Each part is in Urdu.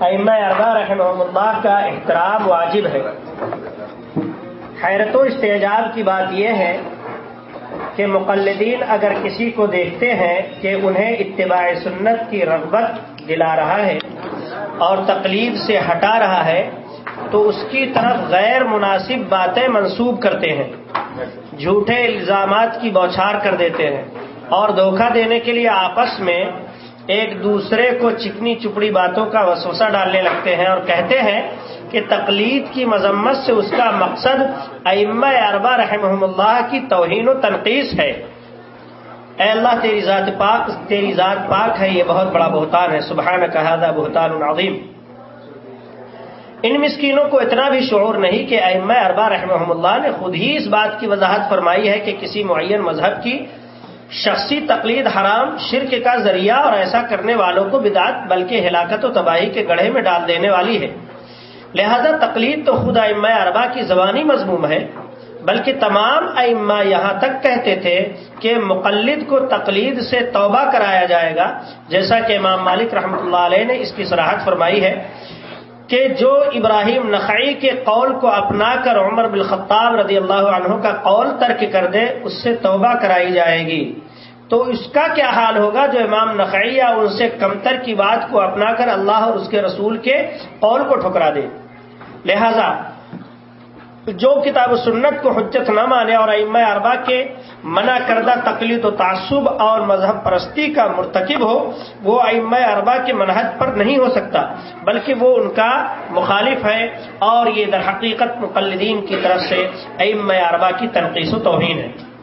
ائمہ اربا رحمہ اللہ کا احترام واجب ہے۔ حیرت و استعجاب کی بات یہ ہے کہ مقلدین اگر کسی کو دیکھتے ہیں کہ انہیں اتباع سنت کی رغبت دلا رہا ہے اور تقلید سے ہٹا رہا ہے، تو اس کی طرف غیر مناسب باتیں منسوب کرتے ہیں۔ جھوٹے الزامات کی بوچھار کر دیتے ہیں اور دھوکہ دینے کے لیے آپس میں ایک دوسرے کو چکنی چپڑی باتوں کا وسوسہ ڈالنے لگتے ہیں اور کہتے ہیں کہ تقلید کی مذمت سے اس کا مقصد ائمہ اربا رحم اللہ کی توہین و تنقید ہے۔ اے اللہ، تیری ذات پاک، تیری ذات پاک ہے، یہ بہت بڑا بہتان ہے۔ سبحان کہا بہتان العظیم ان مسکینوں کو اتنا بھی شعور نہیں کہ ائمہ اربا رحمہ اللہ نے خود ہی اس بات کی وضاحت فرمائی ہے کہ کسی معین مذہب کی شخصی تقلید حرام، شرک کا ذریعہ اور ایسا کرنے والوں کو بدعت، بلکہ ہلاکت و تباہی کے گڑھے میں ڈال دینے والی ہے۔ لہذا تقلید تو خود ائمہ اربا کی زبانی مضموم ہے، بلکہ تمام ائمہ یہاں تک کہتے تھے کہ مقلد کو تقلید سے توبہ کرایا جائے گا۔ جیسا کہ امام مالک رحمۃ اللہ علیہ نے اس کی سراحت فرمائی ہے کہ جو ابراہیم نقی کے قول کو اپنا کر عمر بالخطاب رضی اللہ عنہ کا قول ترک کر دے، اس سے توبہ کرائی جائے گی۔ تو اس کا کیا حال ہوگا جو امام نقی یا ان سے کمتر کی بات کو اپنا کر اللہ اور اس کے رسول کے قول کو ٹھکرا دے؟ لہذا، جو کتاب و سنت کو حجت نہ مانے اور ائمہ اربا کے منع کردہ تقلید و تعصب اور مذہب پرستی کا مرتکب ہو، وہ ائمہ اربا کے منحج پر نہیں ہو سکتا، بلکہ وہ ان کا مخالف ہے اور یہ در حقیقت مقلدین کی طرف سے ائمہ اربا کی تنقید و توہین ہے۔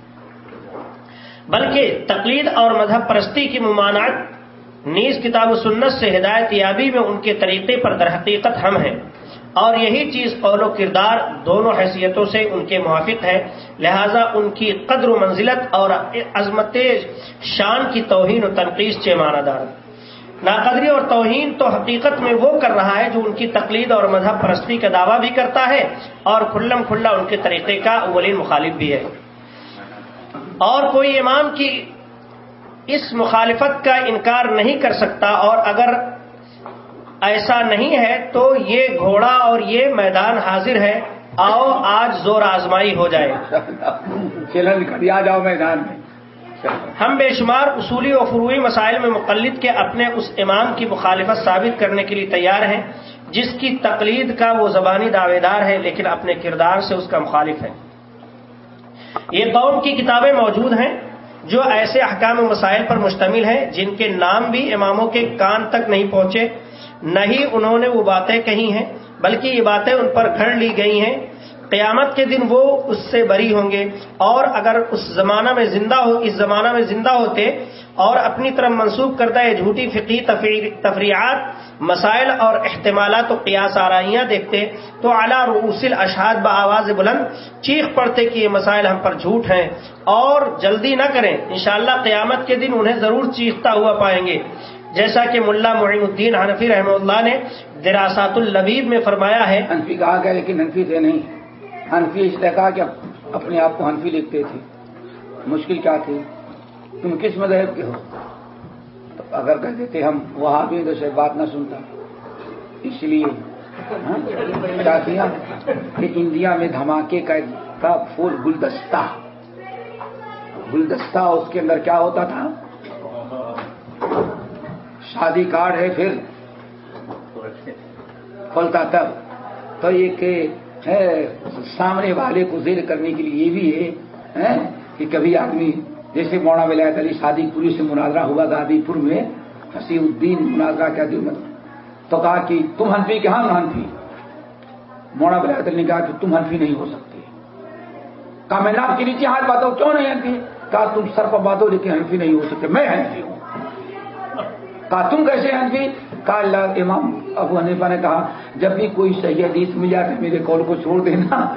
بلکہ تقلید اور مذہب پرستی کی ممانعت، نیز کتاب و سنت سے ہدایت یابی میں ان کے طریقے پر در حقیقت ہم ہیں۔ اور یہی چیز قول و کردار دونوں حیثیتوں سے ان کے موافق ہے لہذا ان کی قدر و منزلت اور عظمت شان کی توہین و تنقید سے مانا دار ناقدری اور توہین تو حقیقت میں وہ کر رہا ہے جو ان کی تقلید اور مذہب پرستی کا دعویٰ بھی کرتا ہے اور کھلم کھلا ان کے طریقے کا اولین مخالف بھی ہے۔ اور کوئی امام کی اس مخالفت کا انکار نہیں کر سکتا اور اگر ایسا نہیں ہے تو یہ گھوڑا اور یہ میدان حاضر ہے۔ آؤ آج زور آزمائی ہو جائے۔ جاؤ میدان میں۔ ہم بے شمار اصولی و فروئی مسائل میں مقلد کے اپنے اس امام کی مخالفت ثابت کرنے کے لیے تیار ہیں جس کی تقلید کا وہ زبانی دعوے دار ہے لیکن اپنے کردار سے اس کا مخالف ہے یہ قوم کی کتابیں موجود ہیں جو ایسے احکام و مسائل پر مشتمل ہیں جن کے نام بھی اماموں کے کان تک نہیں پہنچے، نہ ہی انہوں نے وہ باتیں کہی ہیں، بلکہ یہ باتیں ان پر گھڑ لی گئی ہیں قیامت کے دن وہ اس سے بری ہوں گے اور اگر اس زمانہ میں زندہ ہو، اس زمانہ میں زندہ ہوتے اور اپنی طرف منسوخ کردہ یہ جھوٹی فقی تفریحات مسائل اور احتمالات و قیاس آرائیاں دیکھتے تو اعلیٰ رسل اشہاد بآواز بلند چیخ پڑتے کہ یہ مسائل ہم پر جھوٹ ہیں اور جلدی نہ کریں۔ انشاءاللہ قیامت کے دن انہیں ضرور چیختا ہوا پائیں گے۔ جیسا کہ ملا معین الدین حنفی رحمہ اللہ نے دراسات اللبیب میں فرمایا ہے۔ حنفی کہا گیا لیکن حنفی تھے نہیں۔ حنفی اس لیے کہا کہ اپنے آپ کو حنفی لکھتے تھے۔ مشکل کیا تھی؟ تم کس مذہب کے ہو؟ تو اگر کہتے تھے ہم وہاں بھی تو شاید بات نہ سنتا۔ اس لیے ہاں، کیا کیا کہ انڈیا میں دھماکے کا پھول گلدستہ۔ گلدستہ اس کے اندر کیا ہوتا تھا؟ شادی کارڈ ہے پھر۔ کھولتا تب۔ تو ایک سامنے والے کو زیر کرنے کے لیے یہ بھی ہے کہ کبھی آدمی، جیسے موڑا ولایت علی شادی پوری سے مناظرہ ہوا گادی پور میں حسی الدین مناظرہ کیا دوں تو کہا کہ تم ہنفی کہ ہم ہنفی موڑا ولایت علی نے کہا کہ تم ہنفی نہیں ہو سکتے۔ کہا میں نام کے نیچے ہاتھ باتوں کیوں نہیں ہنفی کہا تم سر پر باتوں لیکن ہنفی نہیں ہو سکتے، میں ہنفی ہوں۔ کہا تم کیسے حنفی؟ کہا امام ابو حنیفہ نے کہا، جب بھی کوئی صحیح حدیث مل جائے میرے کال کو چھوڑ دینا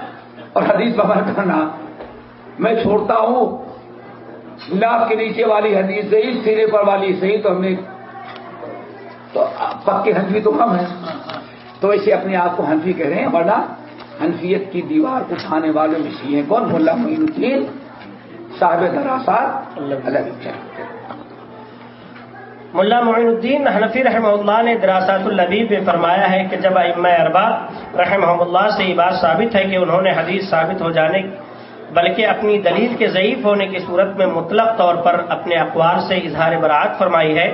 اور حدیث ببر کرنا۔ میں چھوڑتا ہوں۔ گلاب کے نیچے والی حدیث صحیح سرے پر والی صحیح تو ہم نے تو پکے حنفی تو کم ہے تو ایسے اپنے آپ کو حنفی کہہ رہے ہیں۔ ورنہ حنفیت کی دیوار کو کھانے والے میں سی ہیں کون؟ ملا معین الدین، صاحب دراسات الگ ملا معین الدین حنفی رحمہ اللہ نے دراسات النبیب میں فرمایا ہے کہ جب ام اربا رحمہ اللہ سے یہ بات ثابت ہے کہ انہوں نے حدیث ثابت ہو جانے بلکہ اپنی دلیل کے ضعیف ہونے کی صورت میں مطلق طور پر اپنے اخبار سے اظہار برات فرمائی ہے،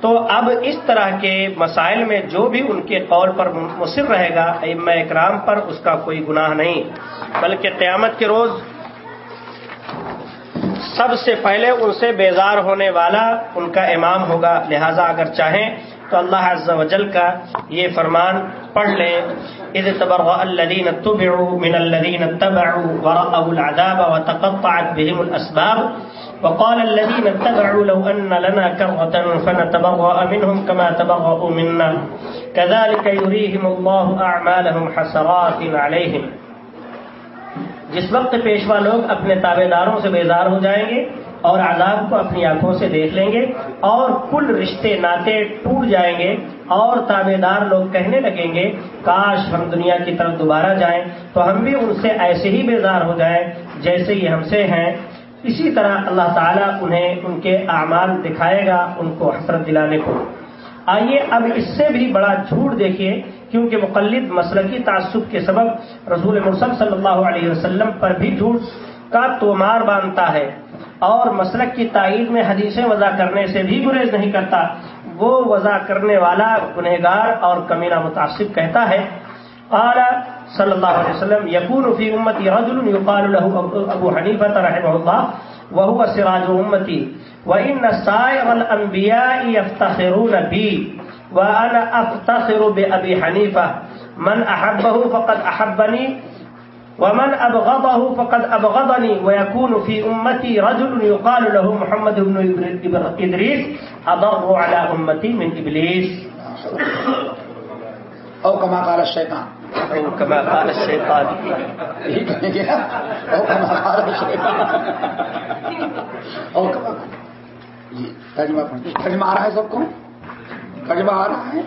تو اب اس طرح کے مسائل میں جو بھی ان کے قول پر مصر رہے گا ام اکرام پر اس کا کوئی گناہ نہیں، بلکہ قیامت کے روز سب سے پہلے ان سے بیزار ہونے والا ان کا امام ہوگا۔ لہذا اگر چاہیں تو اللہ عز و جل کا یہ فرمان پڑھ لیں۔ اذ تبرأ الذين اتبعوا من الذين اتبعوا ورأوا العذاب وتقطعت بهم الأسباب وقال الذين اتبعوا لو أن لنا كرة فنتبرأ منهم كما تبرأوا منا۔ كذلك يريهم الله أعمالهم حسرات عليهم۔ جس وقت پیشوا لوگ اپنے تابے داروں سے بیزار ہو جائیں گے اور عذاب کو اپنی آنکھوں سے دیکھ لیں گے اور کل رشتے ناطے ٹوٹ جائیں گے اور تابے دار لوگ کہنے لگیں گے، کاش ہم دنیا کی طرف دوبارہ جائیں تو ہم بھی ان سے ایسے ہی بیزار ہو جائیں جیسے یہ ہم سے ہیں۔ اسی طرح اللہ تعالیٰ انہیں ان کے اعمال دکھائے گا، ان کو حسرت دلانے کو۔ آئیے اب اس سے بھی بڑا جھوٹ دیکھیے۔ کیونکہ مقلد مسلکی تعصب کے سبب رسول مرسل صلی اللہ علیہ وسلم پر بھی جھوٹ کا تومار باندھتا ہے اور مسلک کی تائید میں حدیثیں وضع کرنے سے بھی گریز نہیں کرتا۔ وہ وضع کرنے والا گنہگار اور کمینہ متاثر کہتا ہے۔ قال صلی اللہ علیہ وسلم یقون فی امتی رجل یقال له ابو حنیفہ رحمہ اللہ وهو سراج امتی وان سائر الانبیاء یفتخرون بی۔ وانا افتخر بابي حنيفه من احبه فقد احبني ومن ابغضه فقد ابغضني ويكون في امتي رجل يقال له محمد بن ادريس اضر على امتي من ابليس او كما قال الشيطان. او كما قال الشيطان. او كما قال الشيطان. او كما ترجمہ آ رہا ہے سب کو آ رہا ہے۔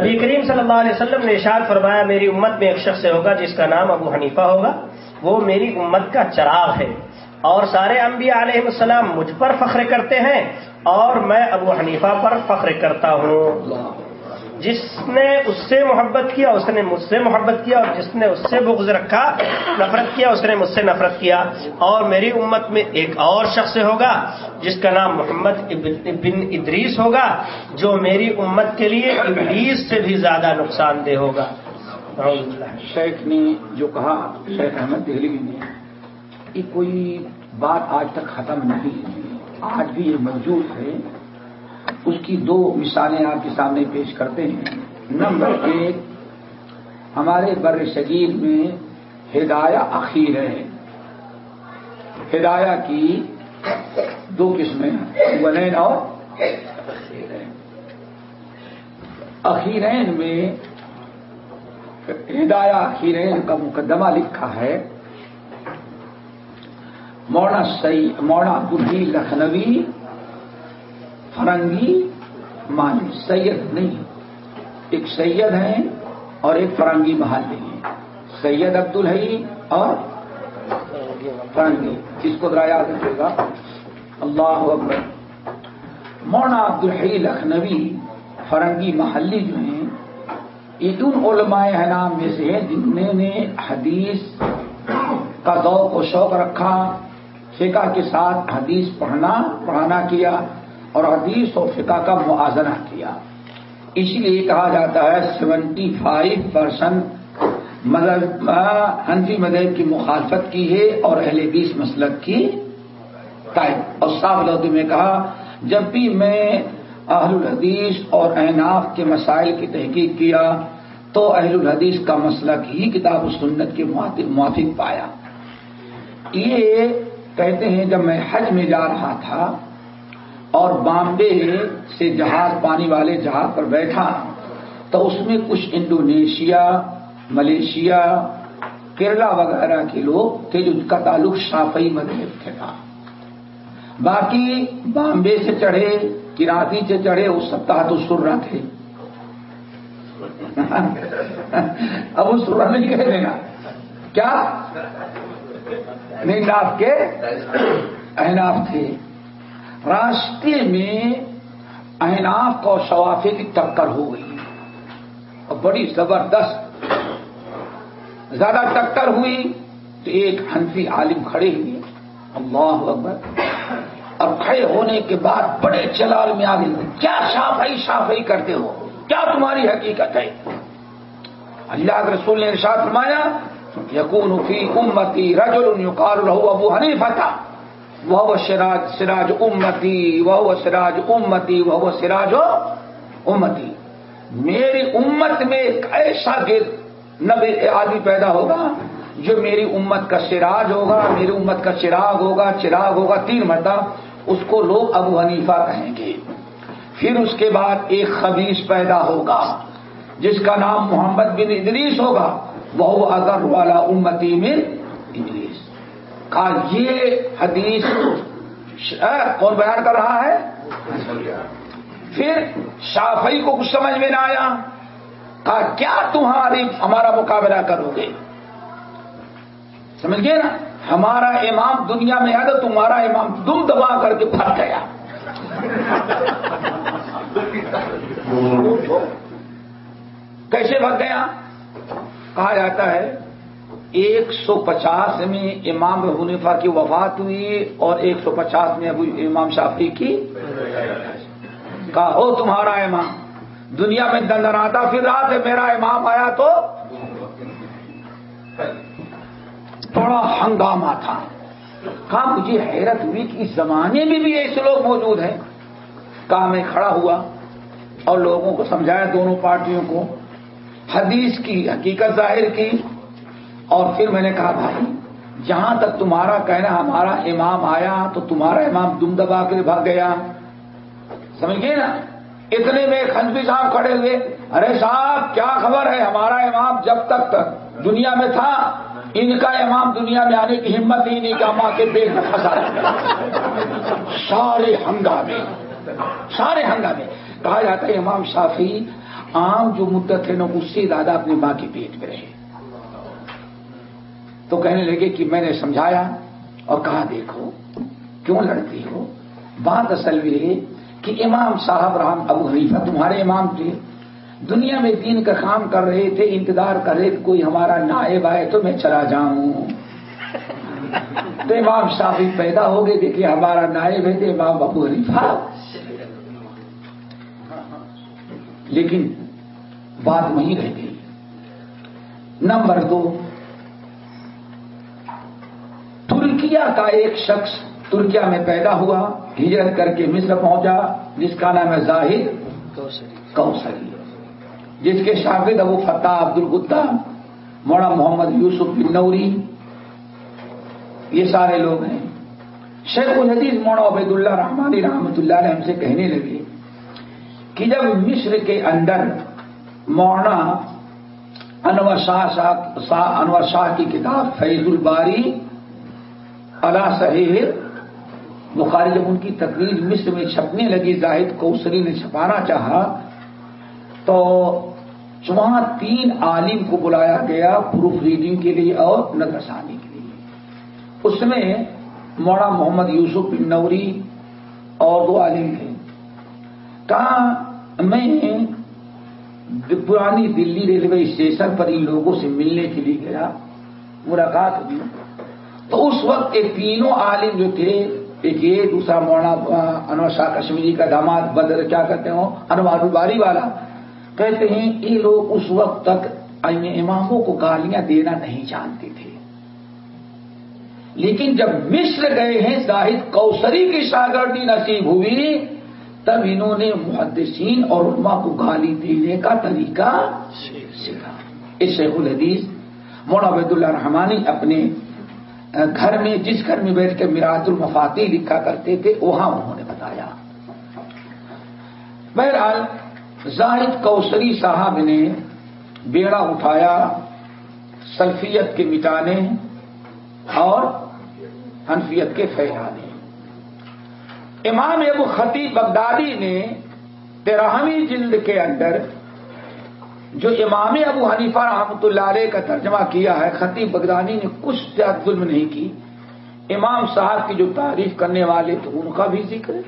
نبی کریم صلی اللہ علیہ وسلم نے اشاد فرمایا میری امت میں ایک شخص ہوگا جس کا نام ابو حنیفہ ہوگا۔ وہ میری امت کا چراغ ہے۔ اور سارے انبیاء علیہ السلام مجھ پر فخر کرتے ہیں اور میں ابو حنیفہ پر فخر کرتا ہوں۔ جس نے اس سے محبت کیا، اس نے مجھ سے محبت کیا، اور جس نے اس سے بغض رکھا، نفرت کیا، اس نے مجھ سے نفرت کیا۔ اور میری امت میں ایک اور شخص ہوگا، جس کا نام محمد بن ادریس ہوگا، جو میری امت کے لیے ابلیس سے بھی زیادہ نقصان دہ ہوگا۔ شیخ نے جو کہا، شیخ احمد دہلی نے یہ کوئی بات آج تک ختم نہیں آج بھی یہ موجود ہے۔ اس کی دو مثالیں آپ کے سامنے پیش کرتے ہیں۔ نمبر ایک، ہمارے بر شگیر میں ہدایہ اخیر ہے۔ ہدایہ کی دو قسمیں ولین اور اخیرین۔ میں ہدایہ اخیرین کا مقدمہ لکھا ہے۔ مونا سی مونا بدھی لکھنوی فرنگی مانی سید نہیں ایک سید ہیں اور ایک فرنگی محل سید عبد الحی اور فرنگی۔ کس کو ذرا یاد رکھے گا؟ اللہ اکبر۔ مونا عبد الحی لکھنوی فرنگی محلی جو ہیں، یہ ان علماء نام میں سے ہیں جنہوں نے حدیث کا ذوق و شوق رکھا، فقہ کے ساتھ حدیث پڑھنا، پڑھانا کیا۔ اور حدیث و فقہ کا موازنہ کیا۔ اسی لیے کہا جاتا ہے سیونٹی فائیو پرسینٹ مذہب ہنفی مذہب کی مخالفت کی ہے اور اہل حدیث مسلک کی ٹائپ اور صاف لفظ میں کہا، جب بھی میں اہل الحدیث اور اعناف کے مسائل کی تحقیق کیا تو اہل الحدیث کا مسلک ہی کتاب و سنت کے موافق پایا۔ یہ کہتے ہیں جب میں حج میں جا رہا تھا اور بامبے سے جہاز، پانی والے جہاز پر بیٹھا تو اس میں کچھ انڈونیشیا، ملیشیا، کیرلا وغیرہ کے لوگ تھے جن کا تعلق شافئی مذہب سے تھا۔ باقی بامبے سے چڑھے، کراچی سے چڑھے، اس سپتاح تو سرا تھے۔ اب وہ سرا نہیں کہہ دینا کیا؟ نہیں کے؟ احناف تھے۔ راستے میں احناف اور شوافے کی ٹکر ہو گئی اور بڑی زبردست زیادہ ٹکر ہوئی تو ایک ہنفی عالم کھڑے ہوئے، اللہ اکبر، اور کھڑے ہونے کے بعد بڑے چلال میں آگے کیا شافئی شافئی کرتے ہو؟ کیا تمہاری حقیقت ہے؟ اللہ کے رسول نے ارشاد فرمایا یقون فی امتی رجل یقال له ابو حنیفہ تھا وہ سراج سراج امتی وہ سراج امتی وہ سراج امتی میری امت میں ایک ایسا نبی آدمی پیدا ہوگا جو میری امت کا سراج ہوگا، میری امت کا چراغ ہوگا چراغ ہوگا تین مرتبہ، اس کو لوگ ابو حنیفہ کہیں گے۔ پھر اس کے بعد ایک خبیص پیدا ہوگا، جس کا نام محمد بن ادریس ہوگا۔ وہ اگر والا امتی میں ادریس۔ کہا، یہ حدیث کون بیان کر رہا ہے۔ پھر شافئی کو کچھ سمجھ میں نہ آیا۔ کہا، کیا تمہاری ہمارا مقابلہ کرو گے؟ سمجھ گئے نا؟ ہمارا امام دنیا میں ہے تو تمہارا امام دم دبا کر کے پھٹ گیا۔ کیسے بھگ گیا؟ کہا جاتا ہے ایک سو پچاس میں امام حنیفہ کی وفات ہوئی اور ایک سو پچاس میں ابو امام شافی کی کہا، ہو تمہارا امام، دنیا میں دندراتا پھر رہا تھا میرا امام آیا تو تھوڑا ہنگامہ تھا۔ کہا، مجھے حیرت ہوئی کہ اس زمانے میں بھی ایسے لوگ موجود ہیں۔ کہا، میں کھڑا ہوا اور لوگوں کو سمجھایا، دونوں پارٹیوں کو۔ حدیث کی، حقیقت ظاہر کی۔ اور پھر میں نے کہا، بھائی، جہاں تک تمہارا کہنا، ہمارا امام آیا تو تمہارا امام دم دبا کے بھاگ گیا. سمجھ گئے نا، اتنے میں خنفی صاحب کھڑے ہوئے، ارے صاحب، کیا خبر ہے، ہمارا امام جب تک تک دنیا میں تھا، ان کا امام دنیا میں آنے کی ہمت ہی نہیں، کہ ماں کے پیٹ میں پھنسا سارے ہنگامے سارے ہنگامے، کہا جاتا ہے، امام شافی عام جو مدت ہے نا اس سے زیادہ اپنی ماں کے پیٹ میں رہے تو کہنے لگے کہ میں نے سمجھایا اور کہا دیکھو، کیوں لڑتی ہو؟ بات اصل یہ کہ امام صاحب رحم ابو حریفہ تمہارے امام تھے۔ دنیا میں دین کا کام کر رہے تھے، انتظار کر رہے تھے، کوئی ہمارا نائب آئے تو میں چلا جاؤں۔ تو امام صاحب پیدا ہو گئے، دیکھیے ہمارا نائب ہے تو امام ابو حریفہ لیکن بات وہیں رہ گئی۔ نمبر دو ترکیا کا ایک شخص ترکیا میں پیدا ہوا ہجرت کر کے مصر پہنچا جس کا نام ہے زاہد کوسری جس کے شاگرد ابو فتح عبد الگتا موڑا محمد یوسف بن نوری۔ یہ سارے لوگ ہیں۔ شیخ الحدیث موڑا عبید اللہ رحمانی رحمت اللہ نے ہم سے کہنے لگے کہ جب مصر کے اندر مولانا انور شاہ شاہ انور شاہ کی کتاب فیض الباری اللہ صحیح بخاری جب ان کی تقریر مصر میں چھپنے لگی، زاہد کوسری نے چھپانا چاہا، تو وہاں تین عالم کو بلایا گیا پروف ریڈنگ کے لیے اور نظرثانی کے لیے۔ اس میں موڑا محمد یوسف بن نوری اور دو عالم تھے۔ کہا میں پرانی دلی ریلوے اسٹیشن پر ان لوگوں سے ملنے کے لیے گیا، ملاقات ہوئی۔ تو اس وقت یہ تینوں عالم جو تھے، ایک یہ، دوسرا مولانا انور شاہ کشمیری کا داماد بدر، کیا کہتے ہو انوار الباری والا۔ کہتے ہیں، یہ لوگ اس وقت تک اماموں کو گالیاں دینا نہیں جانتے تھے۔ لیکن جب مصر گئے ہیں، زاہد کوسری کی شاگردی نصیب ہوئی، تب انہوں نے محدثین اور علماء کو گالی دینے کا طریقہ سیکھا اس شیخ الحدیث مولا عبید اللہ رحمانی اپنے گھر میں، جس گھر میں بیٹھ کے میراج المفاتی لکھا کرتے تھے، وہاں انہوں نے بتایا۔ بہرحال، زاہد کوسری صاحب نے بیڑا اٹھایا، سلفیت کے مٹانے اور حنفیت کے پھیلانے امام ابو خطیب بغدادی نے تیرہویں جلد کے اندر جو امام ابو حنیفہ رحمۃ اللہ علیہ کا ترجمہ کیا ہے، خطیب بغدادی نے کچھ زیادہ ظلم نہیں کی۔ امام صاحب کی جو تعریف کرنے والے تھے، ان کا بھی ذکر ہے۔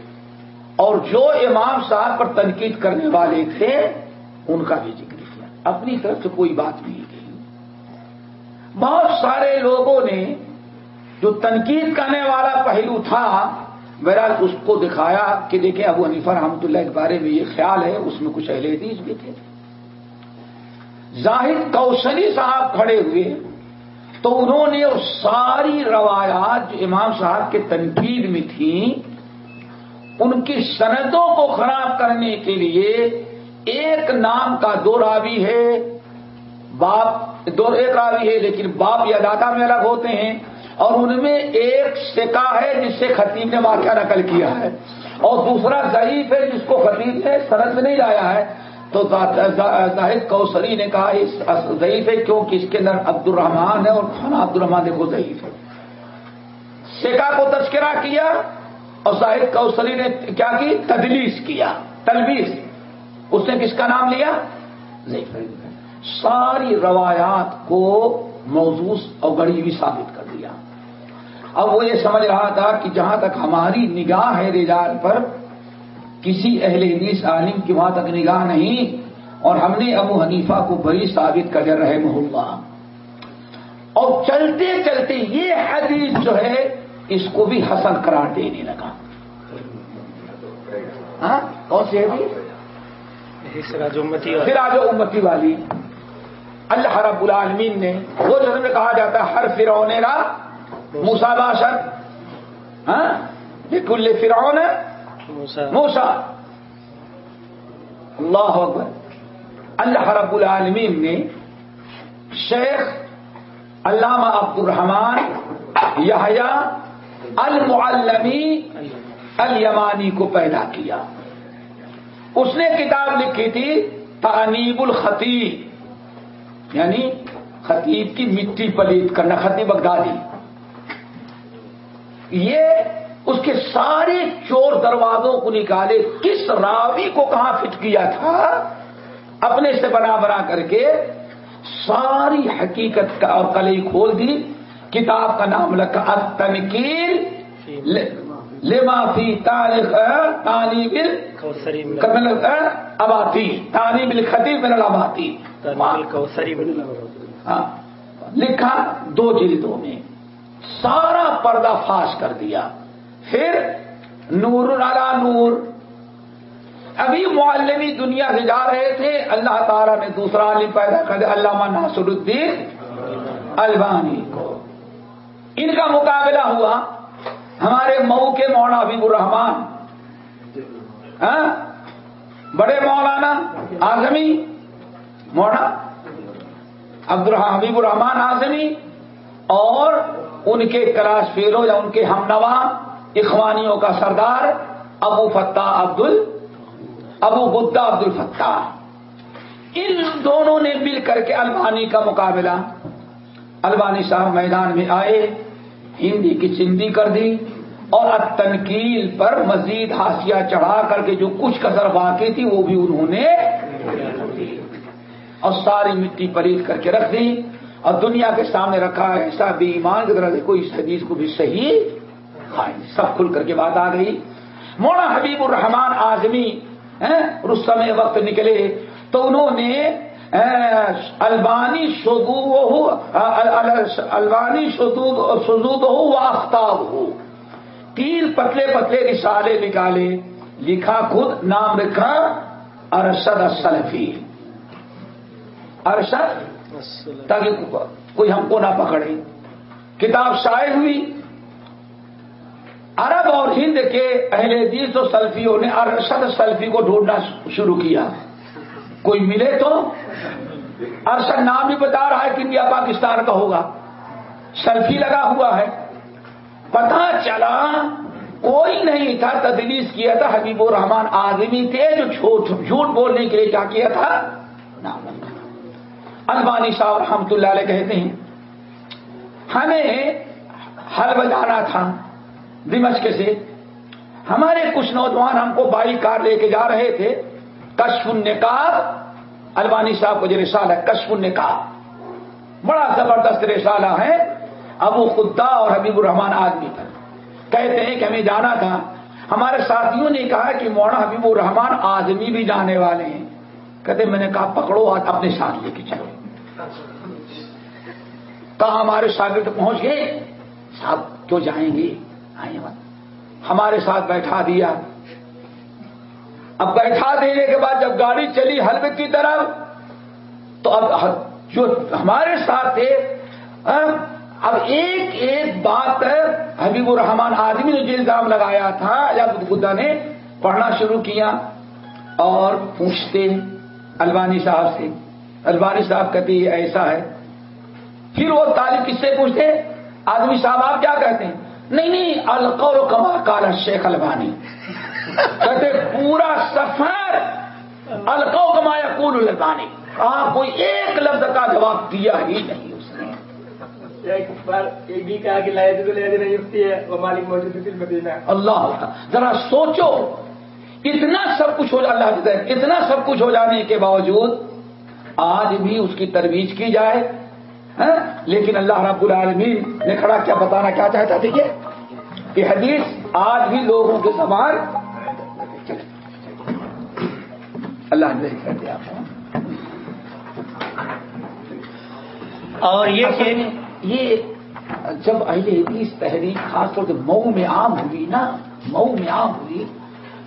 اور جو امام صاحب پر تنقید کرنے والے تھے، ان کا بھی ذکر کیا۔ اپنی طرف سے کوئی بات نہیں کہی بہت سارے لوگوں نے جو تنقید کرنے والا پہلو تھا، بہرحال اس کو دکھایا کہ دیکھیں ابو حنیفہ رحمۃ اللہ کے بارے میں یہ خیال ہے، اس میں کچھ اہل حدیث بھی تھے۔ زاہد کوشلی صاحب کھڑے ہوئے تو انہوں نے وہ ساری روایات جو امام صاحب کے تنقید میں تھیں ان کی سندوں کو خراب کرنے کے لیے ایک نام کا دو راوی ہے، باپ، دو ایک راوی ہے، لیکن باپ یا دادا میں الگ ہوتے ہیں اور ان میں ایک سکا ہے جس سے خطیب نے واقعہ نقل کیا ہے اور دوسرا ضعیف ہے جس کو خطیب نے سرد نہیں لایا ہے۔ تو زاہد کوسری نے کہا ضعیف ہے کیونکہ اس کے اندر عبد الرحمان ہے اور خانہ عبد الرحمان دیکھو ضعیف ہے۔ سکا کو تذکرہ کیا اور زاہد کوسری نے کیا کی؟ تدلیس کیا تلبیس اس نے کس کا نام لیا؟ ساری روایات کو موضوع اور گڑی بھی ثابت کر دیا۔ اب وہ یہ سمجھ رہا تھا کہ جہاں تک ہماری نگاہ ہے رجال پر کسی اہل حدیث عالم کی وہاں تک نگاہ نہیں اور ہم نے ابو حنیفہ کو بڑی ثابت کر رہے محلہ اور چلتے چلتے یہ حدیث جو ہے اس کو بھی حسن قرار دینے لگا۔ ہاں؟ کون سی حدیث؟ آج امتی والی۔ اللہ رب العالمین نے وہ جو ہمیں کہا جاتا ہے ہر فرعون کا موسا ہاں؟ کل فرعون موسا اللہ اکبر۔ اللہ رب العالمین نے شیخ علامہ عبد الرحمان یحیا المعلمی الیمانی کو پیدا کیا۔ اس نے کتاب لکھی تھی تانیب الخطیب۔ یعنی خطیب کی مٹی پلیت کرنا، خطیب بغدادی۔ یہ اس کے سارے چور دروازوں کو نکالے کس راوی کو کہاں فٹ کیا تھا؟ اپنے سے بنا بنا کر کے ساری حقیقت کا اور کلئی کھول دی کتاب کا نام لکھا تنقید لما فی تاریخ تانیب اباتی تانیب الخطیب من الاباتی ہاں۔ لکھا دو جلدوں میں سارا پردہ فاش کر دیا۔ پھر نور نالا نور۔ ابھی معلمی دنیا سے جا رہے تھے، اللہ تعالیٰ نے دوسرا عالم پیدا کر دیا، علامہ ناصر الدین البانی کو۔ ان کا مقابلہ ہوا۔ ہمارے مئو کے مولانا حبیب الرحمان ہاں؟ بڑے مولانا آزمی مولانا عبد حبیب الرحمان آزمی اور ان کے کلاس فیلو یا ان کے ہم نوا اخوانیوں کا سردار ابو فتح عبد ال ابو بدا عبد الفتاح ان دونوں نے مل کر کے البانی کا مقابلہ، البانی صاحب میدان میں آئے، ہندی کی چندی کر دی اور تنقیل پر مزید ہاسیا چڑھا کر کے جو کچھ کسر باقی تھی، وہ بھی انہوں نے اور ساری مٹی پریت کر کے رکھ دی۔ اور دنیا کے سامنے رکھا ایسا بھی ایمان کی طرح دیکھو اس حدیث کو بھی صحیح سب کھل کر کے بات آ گئی۔ مونا حبیب الرحمان آزمی رسم وقت نکلے تو انہوں نے البانی شدود البانی شدود ہو و اختاب ہو تین پتلے پتلے رسالے نکالے لکھا خود نام رکھا ارشد السلفی۔ ارشد؟ تاکہ کوئی ہم کو نہ پکڑے۔ کتاب شائع ہوئی۔ عرب اور ہند کے اہل حدیث و سلفیوں نے ارشد سلفی کو ڈھونڈنا شروع کیا۔ کوئی ملے تو؟ ارشد نام بھی بتا رہا ہے کہ انڈیا پاکستان کا ہوگا۔ سلفی لگا ہوا ہے۔ پتا چلا، کوئی نہیں تھا، تدلیس کیا تھا، حبیب الرحمان آدمی تھے جو جھوٹ بولنے کے لیے کیا کیا تھا؟ البانی صاحب رحمت اللہ علیہ کہتے ہیں، ہمیں حل بجانا تھا۔ دمشق سے۔ ہمارے کچھ نوجوان ہم کو بائی کار لے کے جا رہے تھے۔ کشف النقاب، البانی صاحب کو جو رسالہ ہے، کشف النقاب۔ بڑا زبردست رسالہ ہے۔ ابو خدا اور حبیب الرحمان آدمی پر۔ کہتے ہیں کہ ہمیں جانا تھا۔ ہمارے ساتھیوں نے کہا کہ مونا حبیب الرحمان آدمی بھی جانے والے ہیں۔ کہتے میں نے کہا، پکڑو آج اپنے ساتھ لے کے چلو۔ کہا، ہمارے شاگرد پہنچ گئے۔ صاحب، کیوں جائیں گے؟ ہمارے ساتھ بیٹھا دیا۔ اب بیٹھا دینے کے بعد جب گاڑی چلی حلب کی طرف، تو اب جو ہمارے ساتھ تھے اب ایک ایک بات حبیب الرحمان آدمی نے جو الزام لگایا تھا یا بدھا نے پڑھنا شروع کیا اور پوچھتے البانی صاحب سے۔ البانی صاحب کہتے یہ ایسا ہے۔ پھر وہ طالب کس سے پوچھتے، آدمی صاحب آپ کیا کہتے ہیں؟ نہیں نہیں القول کما کالا شیخ البانی۔ کہتے پورا سفر القو کمایا کول البانی۔ کہا کوئی ایک لفظ کا جواب دیا ہی نہیں اس نے۔ اللہ ذرا سوچو اتنا سب کچھ ہو اللہ اتنا سب کچھ ہو جانے کے باوجود آج بھی اس کی ترویج کی جائے۔ ہاں؟ لیکن اللہ رب العالمین نے کھڑا کیا بتانا کیا چاہتا ٹھیک ہے کہ حدیث آج بھی لوگوں کے سامان اللہ نے کر دیا۔ اور یہ کہ یہ جب اہل حدیث تحریک خاص طور سے مئو میں عام ہوئی نا مئو میں عام ہوئی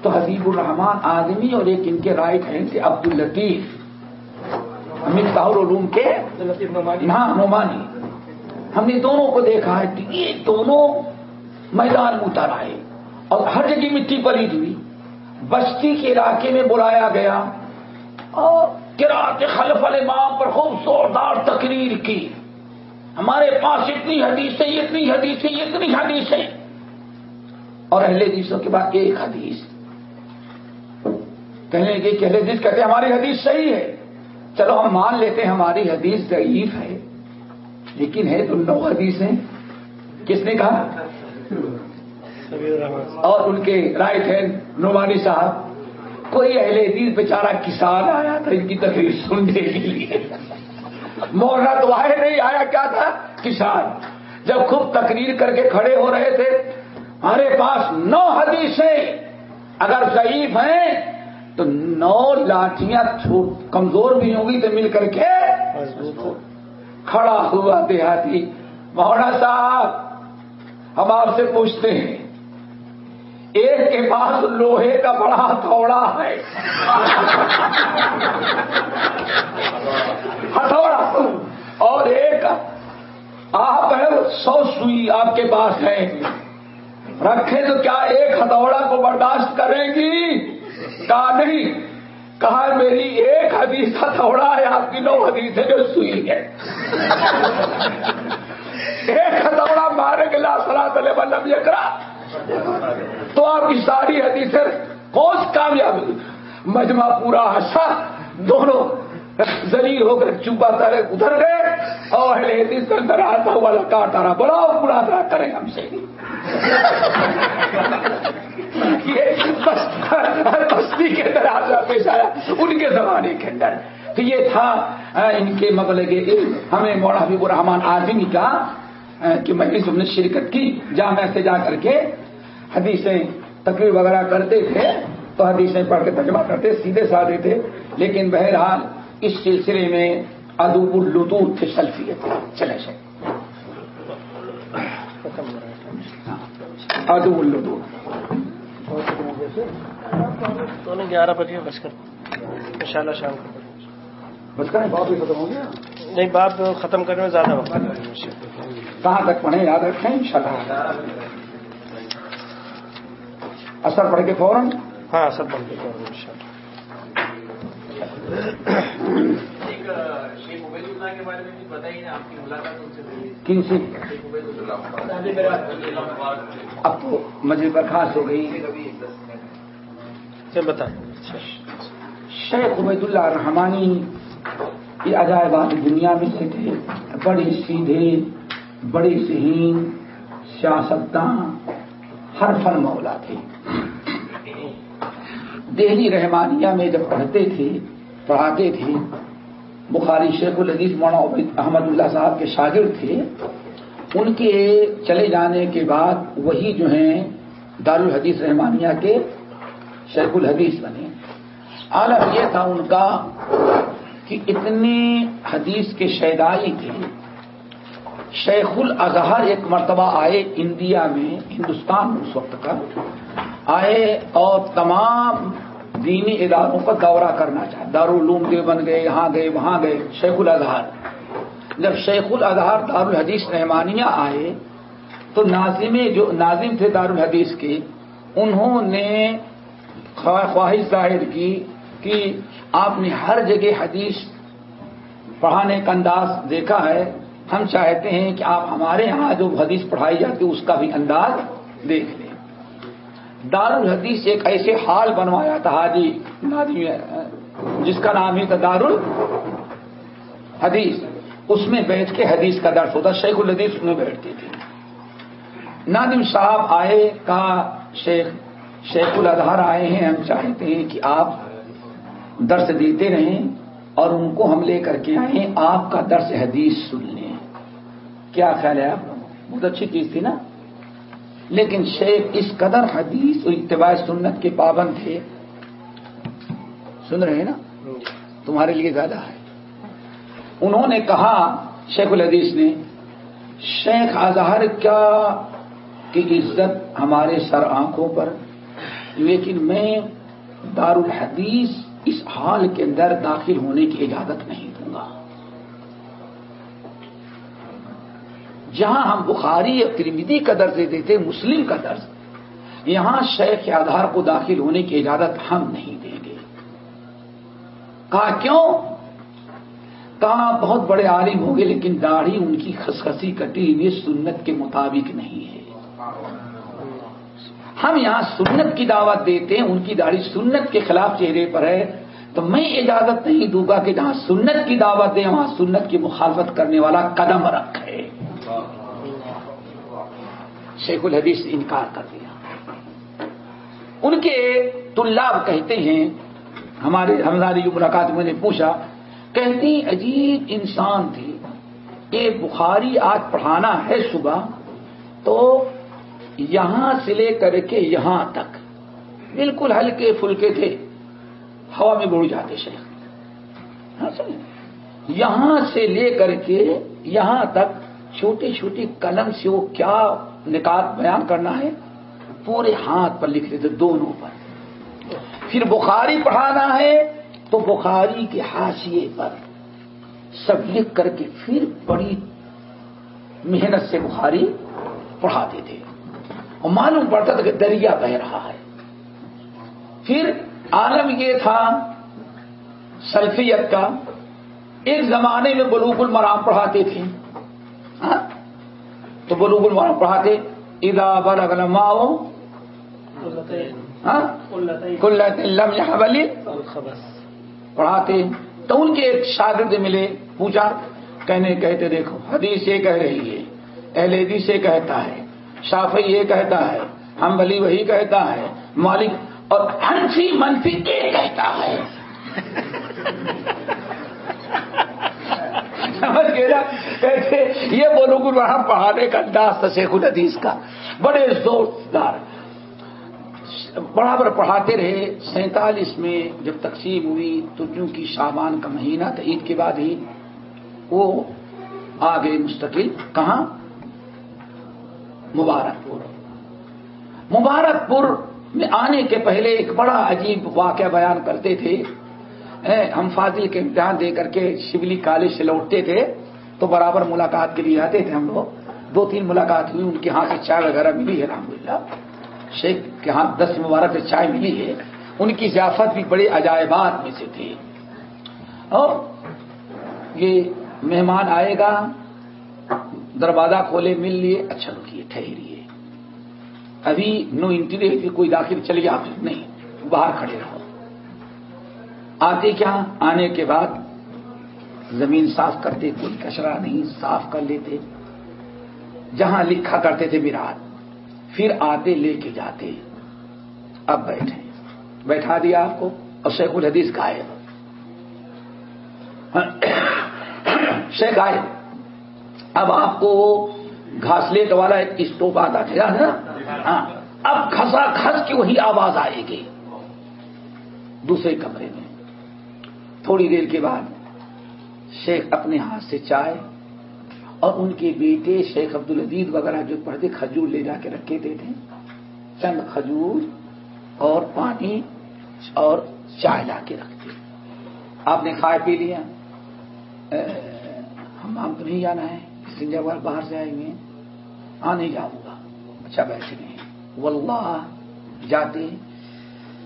تو حبیب الرحمان آدمی اور ایک ان کے رائٹ ہینڈ تھے عبد الطیف مفتاح العلوم کے ہاں نعمانی۔ ہم نے دونوں کو دیکھا ہے یہ دونوں میدان میں اتر آئے اور ہر جگہ مٹی پلی ہوئی۔ بستی کے علاقے میں بلایا گیا اور کراط خلف الامام پر خوب زوردار تقریر کی۔ ہمارے پاس اتنی حدیث ہے، اتنی حدیث ہے، اتنی حدیث ہے۔ اور اہل حدیثوں کے بعد ایک حدیث۔ کہنے کہ اہل حدیث کہتے ہیں ہماری حدیث صحیح ہے۔ چلو ہم مان لیتے ہیں ہماری حدیث ضعیف ہے، لیکن ہے تو نو حدیث ہیں کس نے کہا؟ اور ان کے رائٹ ہینڈ نعمانی صاحب، کوئی اہل حدیث بیچارہ کسان آیا تھا ان کی تقریر سننے کے لیے؟ مولانا تو آئے نہیں، آیا کیا تھا؟ کسان۔ جب خوب تقریر کر کے کھڑے ہو رہے تھے، ہمارے پاس نو حدیثیں اگر ضعیف ہیں تو نو لاٹیاں کمزور بھی ہوں گی تو مل کر کے کھڑا ہوا دیہاتی مولانا صاحب، ہم آپ سے پوچھتے ہیں، ایک کے پاس لوہے کا بڑا ہتھوڑا ہے۔ ہتھوڑا۔ اور ایک، آپ ہے سو سوئی آپ کے پاس ہے رکھے تو کیا ایک ہتھوڑا کو برداشت کریں گی؟ کہا نہیں، کہا میری ایک حدیث ہتھوڑا ہے، آپ کی نو حدیث ہے جو سوئی ہے۔ ایک ہتھوڑا مارے گلا سلا تلے بلب یہ کرا تو آپ کی ساری حدیثیں پوسٹ کامیاب مجمع پورا ہنسا دونوں زلیل ہو کر چوپا تارے ادھر گئے اور اہل حدیث کے اندر آتا ہوا کاٹا رہا بڑا برا طرح کریں ہم سے۔ بستی کے اندر پیش آیا ان کے زمانے کے اندر۔ تو یہ تھا ان کے مطلب مبلغ ہمیں موڑا حبیب الرحمان آدمی کا کہ مجلس ہم نے شرکت کی جامع سے جا کر کے حدیثیں تقریر وغیرہ کرتے تھے، تو حدیثیں پڑھ کے ترجمہ کرتے، سیدھے سادے تھے۔ لیکن بہرحال اس سلسلے میں ادوب الدور تھے سلفیت۔ چلے سے ادوب گیارہ بجے بس کر ان شاء اللہ شام کو۔ بس کریں بات بھی ختم ہو گیا؟ نہیں بات ختم کرنے میں زیادہ وقت کہاں تک پڑھیں؟ یاد رکھیں ان شاء اللہ اثر پڑھ کے فوراً؟ ہاں سب بند ان شاء اللہ کن سے؟ اب تو مجھے برخاست ہو گئی۔ بتائیں شیخ عبید اللہ رحمانی یہ عجائبات دنیا میں سے تھے۔ بڑے سیدھے بڑے ذہین سیاستداں ہر فن مولا تھے۔ دہلی رحمانیہ میں جب پڑھتے تھے پڑھاتے تھے بخاری شیخ العزیز مولانا احمد اللہ صاحب کے شاگرد تھے، ان کے چلے جانے کے بعد وہی جو ہیں دارالحدیث رحمانیہ کے شیخ الحدیث بنے۔ عالم یہ تھا ان کا کہ اتنی حدیث کے شیدائی تھے۔ شیخ الازہر ایک مرتبہ آئے انڈیا میں، ہندوستان اس وقت کا، آئے اور تمام دینی اداروں کا دورہ کرنا چاہے دارالعلوم دے بن گئے، یہاں گئے، وہاں گئے۔ شیخ الازہر جب شیخ الازہر دارالحدیث رحمانیہ آئے، تو ناظم جو ناظم تھے دارالحدیث کے، انہوں نے خواہش ظاہر کی کہ آپ نے ہر جگہ حدیث پڑھانے کا انداز دیکھا ہے۔ ہم چاہتے ہیں کہ آپ ہمارے ہاں جو حدیث پڑھائی جاتی ہے، اس کا بھی انداز دیکھ لیں دار الحدیث ایک ایسے حال بنوایا تھا، حاجی جس کا نام ہی تھا دار الحدیث اس میں بیٹھ کے حدیث کا درس ہوتا، شیخ الحدیث میں بیٹھتی تھی۔ نادم صاحب آئے، کہا، شیخ شیخ الادہار آئے ہیں، ہم چاہتے ہیں کہ آپ درس دیتے رہیں اور ان کو ہم لے کر کے آئیں، آپ کا درس حدیث سن لیں۔ کیا خیال ہے آپ؟ بہت اچھی چیز تھی نا؟ لیکن شیخ اس قدر حدیث اور اتباع سنت کے پابند تھے۔ سن رہے ہیں نا؟ تمہارے لیے زیادہ ہے۔ انہوں نے کہا، شیخ الحدیث نے، شیخ اظہر کیا کی عزت ہمارے سر آنکھوں پر، لیکن میں دار الحدیث اس حال کے اندر داخل ہونے کی اجازت نہیں دوں گا جہاں ہم بخاری اور ترمیدی کا درس دیتے تھے، مسلم کا درس، یہاں شیخ آدھار کو داخل ہونے کی اجازت ہم نہیں دیں گے۔ کہا، کیوں؟ کہا، بہت بڑے عالم ہوں گے، لیکن داڑھی ان کی خسخسی کٹی ہوئی سنت کے مطابق نہیں ہے۔ ہم یہاں سنت کی دعوت دیتے ہیں، ان کی داڑھی سنت کے خلاف چہرے پر ہے، تو میں اجازت نہیں دوں گا کہ جہاں سنت کی دعوت دیں، وہاں سنت کی مخالفت کرنے والا قدم رکھے۔ شیخ الحدیث انکار کر دیا۔ ان کے طلاب کہتے ہیں، ہمارے ہماری ملاقات میں نے پوچھا کہتی عجیب انسان تھی۔ کہ بخاری آج پڑھانا ہے صبح، تو یہاں سے لے کر کے یہاں تک بالکل ہلکے پھلکے تھے۔ ہوا میں بڑھ جاتے شیخ۔ ہاں، یہاں سے لے کر کے یہاں تک چھوٹی چھوٹی قلم سے وہ کیا نکات بیان کرنا ہے، پورے ہاتھ پر لکھ لیتے دونوں پر۔ پھر بخاری پڑھانا ہے، تو بخاری کے حاشیے پر سب لکھ کر کے پھر بڑی محنت سے بخاری پڑھاتے تھے اور معلوم پڑتا تھا کہ دریا بہ رہا ہے۔ پھر عالم یہ تھا، سلفیت کا، ایک زمانے میں بلوغ المرام پڑھاتے تھے۔ ہاں؟ تو بلوغ المرام پڑھاتے ادا برگلماؤ ہاں؟ پڑھاتے تو ان کے ایک شاگرد ملے پوچھا کہنے کہتے دیکھو حدیث یہ کہہ رہی ہے اہل حدیث یہ کہتا ہے شافی یہ کہتا ہے ہم بلی وہی کہتا ہے مالک اور ہنسی منفی کہتا ہے۔ سمجھ گئے نا؟ کہتے یہ بولو گرو وہاں پڑھانے کا انداز تھا شیخ الحدیث کا۔ بڑے زوردار۔ برابر پڑھاتے رہے۔ سینتالیس میں جب تقسیم ہوئی تو چونکہ شابان کا مہینہ تھا، عید کے بعد ہی وہ آ گئے مستقل کہاں؟ مبارک پور مبارک پور میں آنے کے پہلے ایک بڑا عجیب واقعہ بیان کرتے تھے۔ ہم فاضل کے امتحان دے کر کے شبلی کالج سے لوٹتے تھے، تو برابر ملاقات کے لیے آتے تھے ہم لوگ۔ دو تین ملاقات ہوئی، ان کے ہاں سے چائے وغیرہ ملی ہے الحمد للہ شیخ کے ہاں دس مبارک سے چائے ملی ہے۔ ان کی ضیافت بھی بڑے عجائبات میں سے تھی۔ اور یہ مہمان آئے گا، دروازہ کھولے، مل لیے اچھا رکیے، ٹھہریے۔ ابھی نو انٹری کوئی داخل چلے آپ نہیں، باہر کھڑے رہو۔ آتے کیا؟ آنے کے بعد زمین صاف کرتے کوئی کچرا نہیں، صاف کر لیتے۔ جہاں لکھا کرتے تھے برات پھر آتے لے کے جاتے۔ اب بیٹھے۔ بیٹھا دیا آپ کو اور شیخ الحدیث گائے شیخ آئے اب آپ کو گھاسلیٹ والا ایک اسٹوپ آتا تھا نا؟ ہاں۔ اب کھسا کھس کی وہی آواز آئے گی۔ دوسرے کمرے میں۔ تھوڑی دیر کے بعد شیخ اپنے ہاتھ سے چائے اور ان کے بیٹے شیخ عبد العزیز وغیرہ جو پڑھتے کھجور لے جا کے رکھے تھے چند کھجور اور پانی اور چائے لا کے رکھتے آپ نے کھائے، پی لیا۔ ہم آم تو نہیں جانا ہے سنجا بار باہر سے آئیں گے۔ ہاں نہیں جاؤں گا۔ اچھا بیٹھے گئے واللہ، جاتے،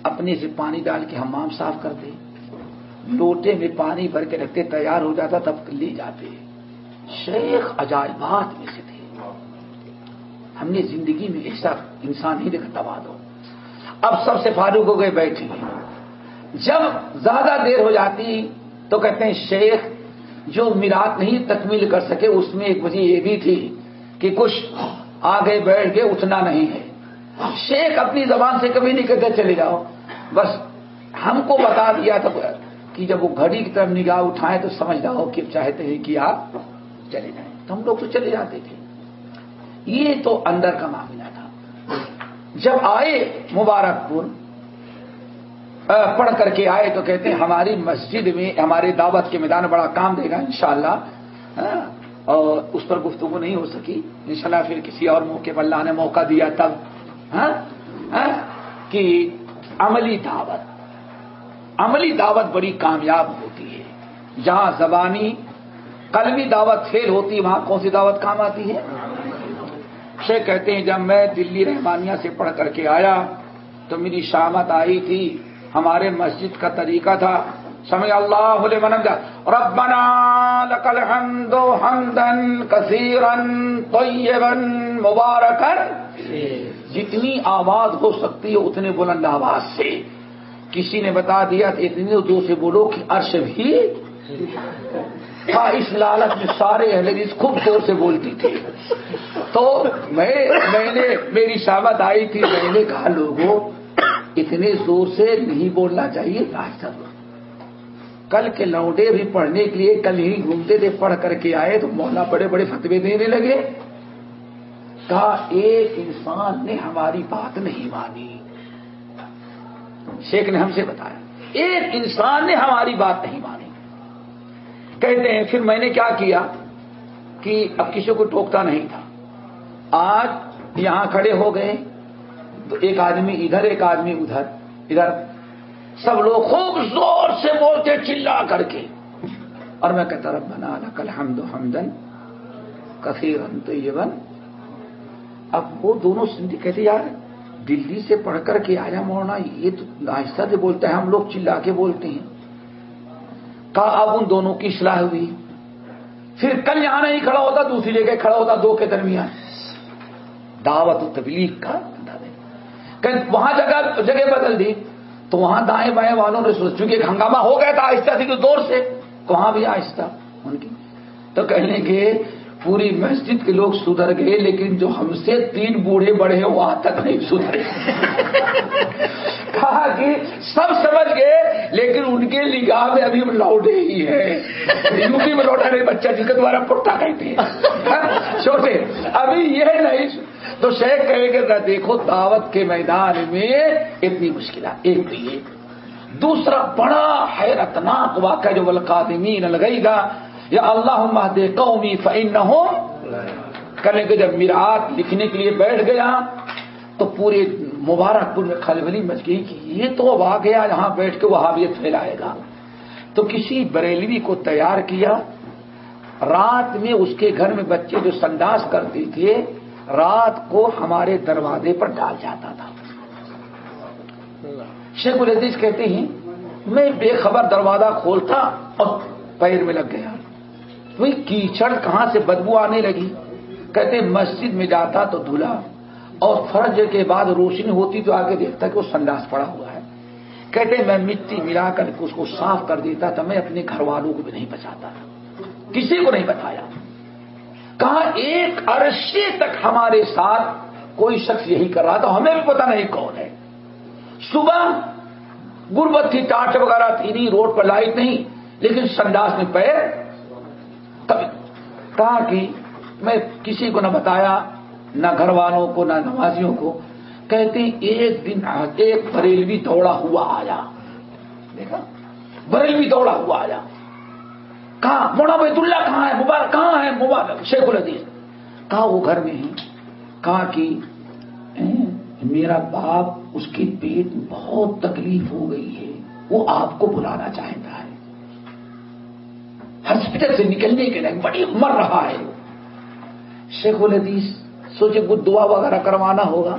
اپنے سے پانی ڈال کے ہمام صاف کرتے لوٹے میں پانی بھر کے رکھتے، تیار ہو جاتا، تب لے جاتے۔ شیخ عجائبات میں سے تھے۔ ہم نے زندگی میں ایسا انسان نہیں دیکھا، تباہ دو۔ اب سب سے فاروق ہو گئے، بیٹھے۔ جب زیادہ دیر ہو جاتی تو کہتے ہیں، شیخ جو میرات نہیں تکمیل کر سکے، اس میں ایک وجہ یہ بھی تھی کہ کچھ آگے بیٹھ کے اٹھنا نہیں ہے۔ شیخ اپنی زبان سے کبھی نہیں کہتے، چلے جاؤ۔ بس ہم کو بتا دیا تھا۔ کہ جب وہ گھڑی کی طرف نگاہ اٹھائیں تو سمجھ رہا کہ چاہتے ہیں کہ آپ چلے جائیں۔ تو ہم لوگ تو چلے جاتے تھے۔ یہ تو اندر کا معاملہ تھا۔ جب آئے مبارک پور پڑھ کر کے آئے تو کہتے ہیں ہماری مسجد میں ہمارے دعوت کے میدان بڑا کام دے گا انشاءاللہ۔ اور اس پر گفتگو نہیں ہو سکی۔ انشاءاللہ پھر کسی اور موقع پر اللہ نے موقع دیا تب۔ ہاں، کہ عملی دعوت۔ عملی دعوت بڑی کامیاب ہوتی ہے۔ جہاں زبانی قلبی دعوت فیل ہوتی ہے وہاں کون سی دعوت کام آتی ہے؟ شیخ کہتے ہیں جب میں دلی رحمانیہ سے پڑھ کر کے آیا تو میری شامت آئی تھی۔ ہمارے مسجد کا طریقہ تھا۔ سمے اللہ ربنا لك الحمد حمدا كثيرا طيبا مبارکا۔ جتنی آواز ہو سکتی ہے اتنے بلند آواز سے۔ کسی نے بتا دیا اتنے دو سے بولو کہ عرش بھی ہاں اس لالچ میں سارے اہل خوب زور سے بولتی تھی۔ تو میں میں نے میری شامت آئی تھی۔ میں نے کہا، لوگوں، اتنے زور سے نہیں بولنا چاہیے۔ آہستہ کل کے لوڈے بھی پڑھنے کے لیے کل ہی گھومتے تھے، پڑھ کر کے آئے تو مولا بڑے بڑے فتوے دینے لگے۔ کہا، ایک انسان نے ہماری بات نہیں مانی۔ شیخ نے ہم سے بتایا۔ ایک انسان نے ہماری بات نہیں مانی۔ کہتے ہیں، پھر میں نے کیا کیا؟ کہ اب کسی کو ٹوکتا نہیں تھا۔ آج یہاں کھڑے ہو گئے۔ تو ایک آدمی ادھر، ایک آدمی ادھر۔ ادھر۔ سب لوگ خوب زور سے بولتے، چلا کر کے۔ اور میں کہتا رب بنا کل حمد حمدن کثیر بن اب وہ دونوں سندھی کہتے، یار دلی سے پڑھ کر کے آیا موڑنا یہ تو آہستہ سے بولتا ہے، ہم لوگ چلا کے بولتے ہیں۔ کہا، اب ان دونوں کی اصلاح ہوئی۔ پھر کل یہاں نہیں کھڑا ہوتا، دوسری جگہ کھڑا ہوتا، دو کے درمیان۔ دعوت و تبلیغ کا وہاں جگہ جگہ بدل دی۔ تو وہاں دائیں بائیں والوں نے سوچ چونکہ ہنگامہ ہو گیا تھا آہستہ تھی دور سے وہاں بھی آہستہ۔ ان کی تو کہنے کے پوری مسجد کے لوگ سدھر گئے، لیکن جو ہم سے تین بوڑھے بڑے ہیں وہاں تک نہیں سدھرے۔ کہا کہ سب سمجھ گئے، لیکن ان کے نگاہ میں ابھی لوٹے ہی ہے یو پی میں لوٹا نہیں، بچہ جس کا دوبارہ پٹا کہتے ہیں۔ ہاں، چھوٹے ابھی یہ نہیں۔ تو شیخ کہے گا دیکھو، دعوت کے میدان میں اتنی مشکلات، ایک تو یہ۔ دوسرا، بڑا حیرتناک واقعہ جو بلقادمین لگے گا۔ یا اللہ مہدے قومی فعن نہ ہو کرنے کے جب میرات لکھنے کے لیے بیٹھ گیا، تو پورے مبارک پور میں خلبلی مچ گئی کہ یہ تو اب آ گیا، یہاں بیٹھ کے وہابیت پھیلائے گا۔ تو کسی بریلوی کو تیار کیا، رات میں اس کے گھر میں بچے جو سنداس کرتے تھے، رات کو ہمارے دروازے پر ڈال جاتا تھا۔ شیخ العزیز کہتے ہیں، میں بے خبر دروازہ کھولتا اور پیر میں لگ گیا۔ وہی کیچڑ کہاں سے بدبو آنے لگی؟ کہتے مسجد میں جاتا تو دھلا اور فرج کے بعد روشنی ہوتی تو آگے دیکھتا کہ وہ سنڈاس پڑا ہوا ہے۔ کہتے میں مٹی ملا کر اس کو صاف کر دیتا تھا، میں اپنے گھر والوں کو بھی نہیں بچاتا تھا۔ کسی کو نہیں بتایا۔ کہا ایک عرصے تک ہمارے ساتھ کوئی شخص یہی کر رہا تھا، ہمیں بھی پتا نہیں کون ہے۔ صبح غربت تھی، ٹاٹ وغیرہ تھی، نہیں، روڈ پر لائٹ نہیں، لیکن سنڈاس میں پیر کبھی کہا کہ میں کسی کو نہ بتایا، نہ گھر والوں کو، نہ نمازیوں کو، کہتے ایک دن ایک بریلوی دوڑا ہوا آیا۔ دیکھا؟ بریلوی دوڑا ہوا آیا۔ کہاں؟ موڑا بیت اللہ کہاں ہے؟ مبارک کہاں ہے؟ مبارک، شیخ الحدیث۔ کہا وہ گھر میں ہے کہا کہ میرا باپ اس کے پیٹ میں بہت تکلیف ہو گئی ہے۔ وہ آپ کو بلانا چاہتا ہے۔ ہاسپٹل سے نکلنے کے لیے بڑی مر رہا ہے۔ شیخ الحدیث سوچے کچھ دعا وغیرہ کروانا ہوگا۔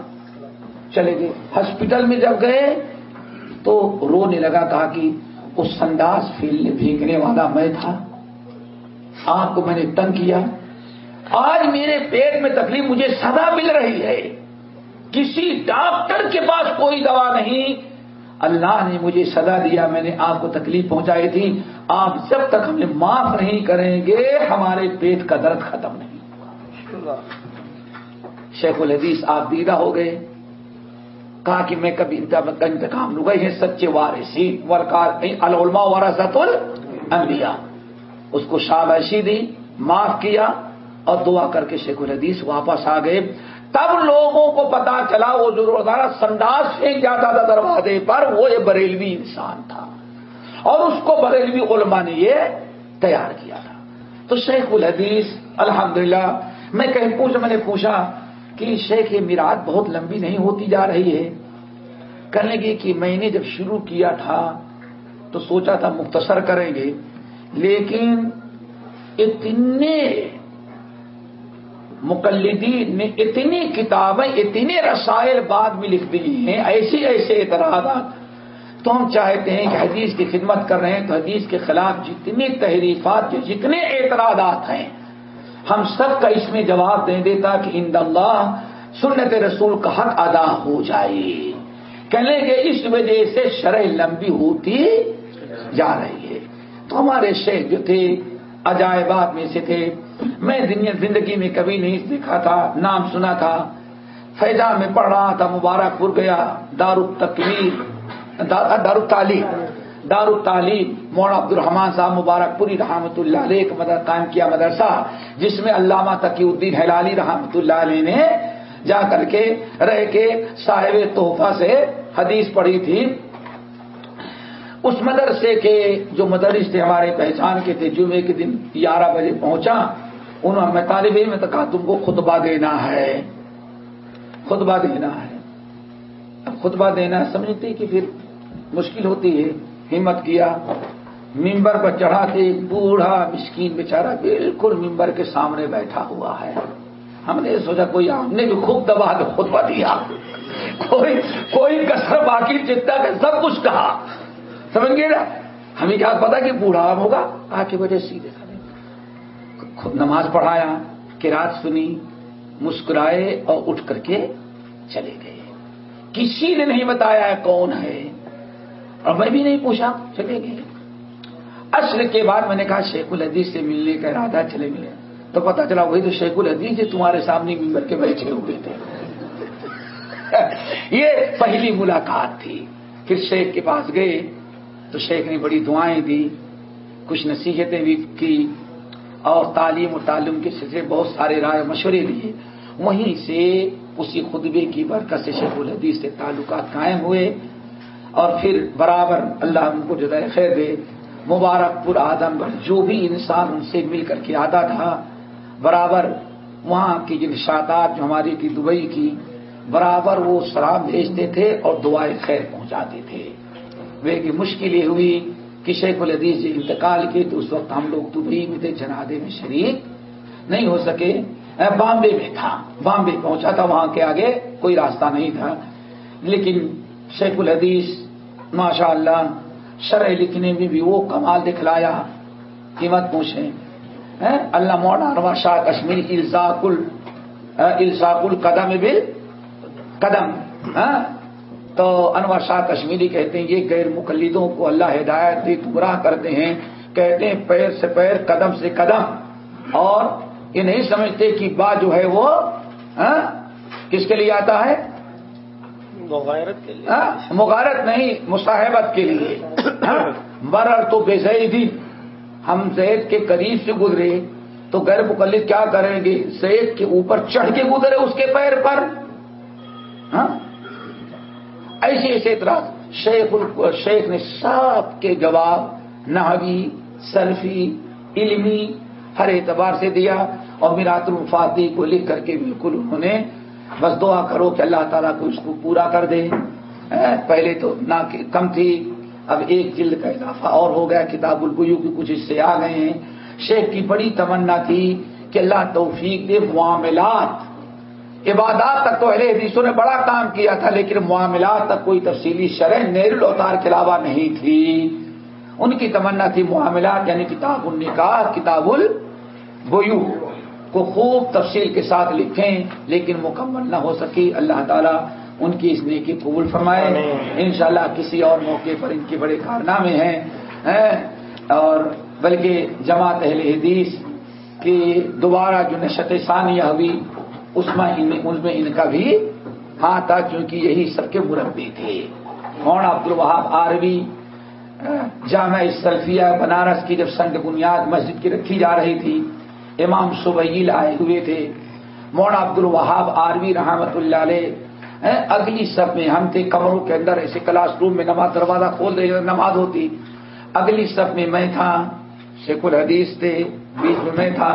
چلے گئے۔ ہاسپٹل میں جب گئے تو رونے لگا کہا کہ اس سنداس فیل پھینکنے والا میں تھا۔ آپ کو میں نے تنگ کیا۔ آج میرے پیٹ میں تکلیف، مجھے سدا مل رہی ہے۔ کسی ڈاکٹر کے پاس کوئی دوا نہیں۔ اللہ نے مجھے سزا دیا، میں نے آپ کو تکلیف پہنچائی تھی۔ آپ جب تک ہمیں معاف نہیں کریں گے، ہمارے پیٹ کا درد ختم نہیں۔ شیخ الحدیث، آپ دیدہ ہو گئے۔ کہا کہ میں کبھی انتقام لوں گا۔ یہ سچے وارسی ورکار العلماء وارثت الانبیاء۔ اس کو شاباشی دی، معاف کیا اور دعا کر کے شیخ الحدیث واپس آ گئے۔ تب لوگوں کو پتا چلا، وہ جو روزانہ سنڈاس پھینک جاتا تھا دروازے پر وہ یہ بریلوی انسان تھا۔ اور اس کو بریلوی علماء نے یہ تیار کیا تھا۔ تو شیخ الحدیث، الحمدللہ، میں کہیں پوچھ، میں نے پوچھا کہ شیخ یہ میرات بہت لمبی نہیں ہوتی جا رہی ہے؟ کہنے لگے کہ میں نے جب شروع کیا تھا تو سوچا تھا مختصر کریں گے، لیکن اتنے مقلدین نے اتنی کتابیں اتنے رسائل بعد میں لکھ دی ہیں، ایسی ایسے اعتراضات۔ تو ہم چاہتے ہیں کہ حدیث کی خدمت کر رہے ہیں تو حدیث کے خلاف جتنی تحریفات جتنے اعتراضات ہیں، ہم سب کا اس میں جواب دیں دیتا کہ ان اللہ سنت رسول کا حق ادا ہو جائے۔ کہنے کے اس وجہ سے شرح لمبی ہوتی جا رہی ہے۔ تو ہمارے شیخ جو تھے، عجائبات میں سے تھے میں دنیا زندگی میں کبھی نہیں دیکھا تھا، نام سنا تھا۔ فیضا میں پڑھ رہا تھا، مبارک پور گیا دار التقویر دار التعلیم دار التعلیم مولانا عبد الرحمان صاحب مبارک پوری رحمۃ اللہ علیہ مدر قائم کیا مدرسہ، جس میں علامہ تقی الدین حلالی رحمۃ اللہ علیہ نے جا کر کے رہ کے صاحب تحفہ سے حدیث پڑھی تھی۔ اس مدرسے کے جو مدرس تھے، ہمارے پہچان کے تھے، جمعے کے دن گیارہ بجے پہنچا۔ انہوں میں طالب علم کہا تم کو خطبہ دینا ہے۔ خطبہ دینا ہے۔ اب خطبہ دینا سمجھتی کہ پھر مشکل ہوتی ہے۔ ہمت کیا۔ ممبر پر چڑھا تھے بوڑھا مسکین بیچارہ بالکل ممبر کے سامنے بیٹھا ہوا ہے۔ ہم نے سوچا، کوئی ہم نے بھی خوب دبا کے خطبہ دیا۔ کوئی کوئی کسر باقی چنتا کہ سب کچھ کہا۔ سمجھ گئے نا؟ ہمیں کیا پتا کہ بوڑھا ہوگا؟ آ کے وجہ سیدھے۔ خود نماز پڑھایا کہ رات سنی، مسکرائے اور اٹھ کر کے چلے گئے۔ کسی نے نہیں بتایا کون ہے۔ اور میں بھی نہیں پوچھا، چلے گئے۔ اصل کے بعد میں نے کہا، شیخ الحدیث سے ملنے کا ارادہ چلے ملے تو پتا چلا، وہی تو شیخ الحدیث تمہارے سامنے ممبر کے بیٹھے ہوئے تھے۔ یہ پہلی ملاقات تھی۔ پھر شیخ کے پاس گئے تو شیخ نے بڑی دعائیں دی، کچھ نصیحتیں بھی کی۔ اور تعلیم و تعلیم کے سلسلے بہت سارے رائے مشورے دیے وہیں سے اسی خطبے کی برکت سے شیخ الحدیث سے تعلقات قائم ہوئے اور پھر برابر اللہ ان کو جدائے خیر دے۔ مبارک پور آدم گڑھ جو بھی انسان ان سے مل کر کے آتا تھا برابر وہاں کی جو نشاطات جو ہماری تھی دبئی کی، برابر وہ سلام بھیجتے تھے اور دعائیں خیر پہنچاتے تھے۔ وہ کی مشکل یہ ہوئی۔ کہ شیخ الحدیث جی انتقال کی تو اس وقت ہم لوگ دبئی میں تھے جنادے میں شریک نہیں ہو سکے۔ بامبے میں تھا، بامبے پہنچا تھا، وہاں کے آگے کوئی راستہ نہیں تھا۔ لیکن شیخ الحدیث ماشاء اللہ شرح لکھنے میں بھی وہ کمال دکھلایا قیمت پوچھیں۔ اللہ مولانا شاہ کشمیر الزاق الزاق القدم بل قدم۔ تو انور شاہ کشمیری کہتے ہیں یہ غیر مقلدوں کو اللہ ہدایت دی گمراہ کرتے ہیں۔ کہتے ہیں پیر سے پیر قدم سے قدم۔ اور یہ نہیں سمجھتے کہ با جو ہے وہ کس کے لیے آتا ہے؟ مغیرت کے لیے۔ مغارت نہیں مصاحبت کے لیے۔ برر تو بے دن ہم زید کے قریب سے گزرے تو غیر مقلد کیا کریں گے؟ زید کے اوپر چڑھ کے گزرے اس کے پیر پر۔ ایسے ایسے اعتراض شیخ شیخ نے سب کے جواب نحوی سرفی علمی ہر اعتبار سے دیا اور میرات الفاتی کو لکھ کر کے بالکل انہوں نے بس دعا کرو کہ اللہ تعالیٰ کو اس کو پورا کر دے۔ پہلے تو نہ کم تھی، اب ایک جلد کا اضافہ اور ہو گیا، کتاب البیو کی کچھ حصے آ گئے ہیں۔ شیخ کی بڑی تمنا تھی کہ اللہ توفیق دے، معاملات عبادات تک تو اہل حدیثوں نے بڑا کام کیا تھا لیکن معاملات تک کوئی تفصیلی شرح نیر الوتار کے علاوہ نہیں تھی۔ ان کی تمنا تھی معاملات یعنی کتاب النکاح کتاب البیو کو خوب تفصیل کے ساتھ لکھیں لیکن مکمل نہ ہو سکی۔ اللہ تعالیٰ ان کی اس نیکی قبول فرمائے۔ انشاءاللہ کسی اور موقع پر ان کے بڑے کارنامے ہیں اور بلکہ جماعت اہل حدیث کی دوبارہ جو نشت ثانیہ ہوئی اس میں ان میں ان کا بھی ہاں تھا، کیونکہ یہی سب کے مربی تھے۔ کون؟ عبد الوہاب آروی جامع سلفیہ بنارس کی جب سنگ بنیاد مسجد کی رکھی جا رہی تھی، امام سبیل آئے ہوئے تھے۔ مونا عبد الوہاب آروی رحمت اللہ علیہ اگلی سب میں ہم تھے کمروں کے اندر، ایسے کلاس روم میں نماز دروازہ کھول دے، نماز ہوتی۔ اگلی سب میں میں تھا، شیخ الحدیث تھے بیچ میں میں تھا۔